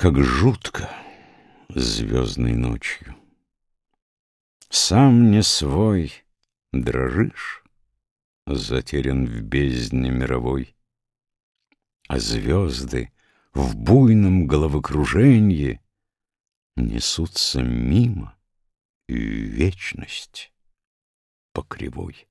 Как жутко звездной ночью. Сам не свой, дрожишь, Затерян в бездне мировой. А звезды в буйном головокруженье Несутся мимо и вечность по кривой.